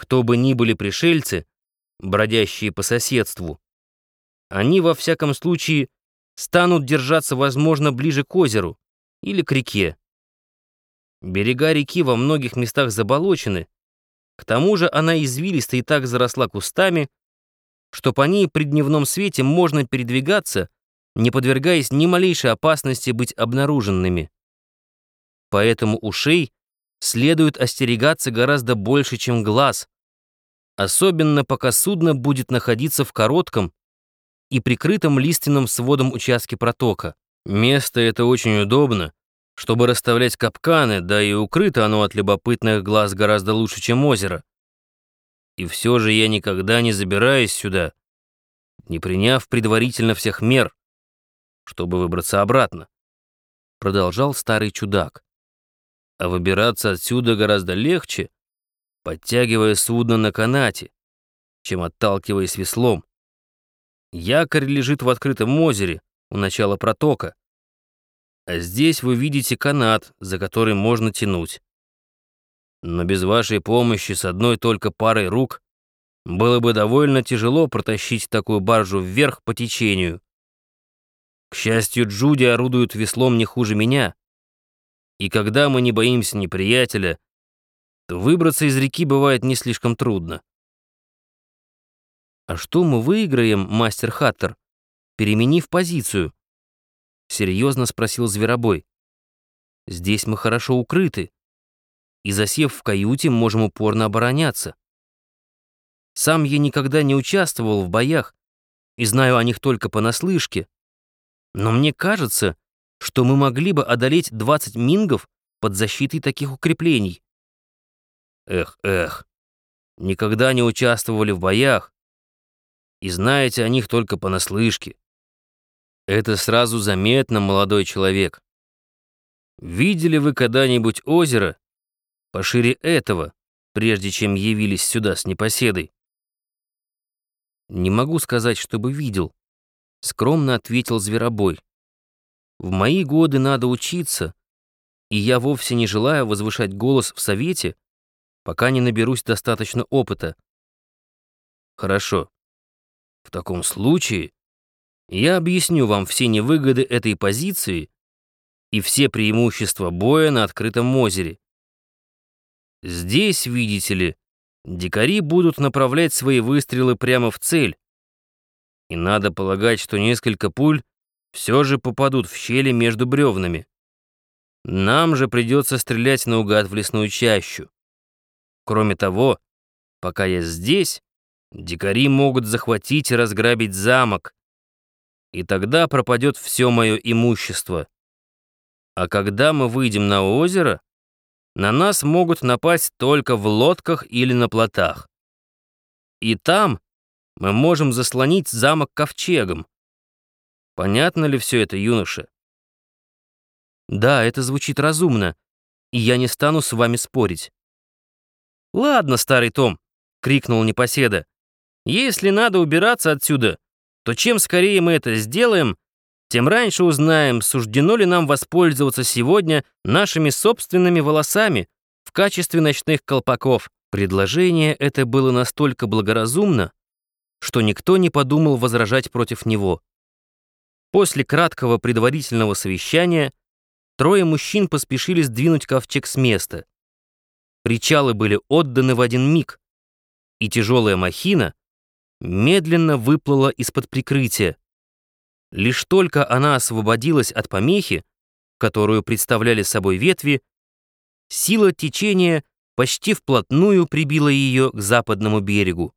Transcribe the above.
Кто бы ни были пришельцы, бродящие по соседству, они во всяком случае станут держаться, возможно, ближе к озеру или к реке. Берега реки во многих местах заболочены, к тому же она извилиста и так заросла кустами, что по ней при дневном свете можно передвигаться, не подвергаясь ни малейшей опасности быть обнаруженными. Поэтому ушей следует остерегаться гораздо больше, чем глаз, особенно пока судно будет находиться в коротком и прикрытом лиственным сводом участке протока. Место это очень удобно, чтобы расставлять капканы, да и укрыто оно от любопытных глаз гораздо лучше, чем озеро. И все же я никогда не забираюсь сюда, не приняв предварительно всех мер, чтобы выбраться обратно. Продолжал старый чудак. А выбираться отсюда гораздо легче, подтягивая судно на канате, чем отталкиваясь веслом. Якорь лежит в открытом озере у начала протока, а здесь вы видите канат, за который можно тянуть. Но без вашей помощи с одной только парой рук было бы довольно тяжело протащить такую баржу вверх по течению. К счастью, Джуди орудует веслом не хуже меня. И когда мы не боимся неприятеля, то выбраться из реки бывает не слишком трудно. А что мы выиграем, мастер Хаттер, переменив позицию? Серьезно спросил Зверобой. Здесь мы хорошо укрыты, и засев в каюте, можем упорно обороняться. Сам я никогда не участвовал в боях и знаю о них только понаслышке. Но мне кажется, что мы могли бы одолеть 20 мингов под защитой таких укреплений. Эх, эх, никогда не участвовали в боях и знаете о них только понаслышке. Это сразу заметно, молодой человек. Видели вы когда-нибудь озеро пошире этого, прежде чем явились сюда с непоседой? Не могу сказать, чтобы видел, скромно ответил Зверобой. В мои годы надо учиться, и я вовсе не желаю возвышать голос в совете, пока не наберусь достаточно опыта. Хорошо. В таком случае я объясню вам все невыгоды этой позиции и все преимущества боя на открытом озере. Здесь, видите ли, дикари будут направлять свои выстрелы прямо в цель. И надо полагать, что несколько пуль все же попадут в щели между бревнами. Нам же придется стрелять наугад в лесную чащу. Кроме того, пока я здесь, дикари могут захватить и разграбить замок, и тогда пропадет все мое имущество. А когда мы выйдем на озеро, на нас могут напасть только в лодках или на плотах. И там мы можем заслонить замок ковчегом. Понятно ли все это, юноша? Да, это звучит разумно, и я не стану с вами спорить. Ладно, старый Том, крикнул непоседа. Если надо убираться отсюда, то чем скорее мы это сделаем, тем раньше узнаем, суждено ли нам воспользоваться сегодня нашими собственными волосами в качестве ночных колпаков. Предложение это было настолько благоразумно, что никто не подумал возражать против него. После краткого предварительного совещания трое мужчин поспешили сдвинуть ковчег с места. Причалы были отданы в один миг, и тяжелая махина медленно выплыла из-под прикрытия. Лишь только она освободилась от помехи, которую представляли собой ветви, сила течения почти вплотную прибила ее к западному берегу.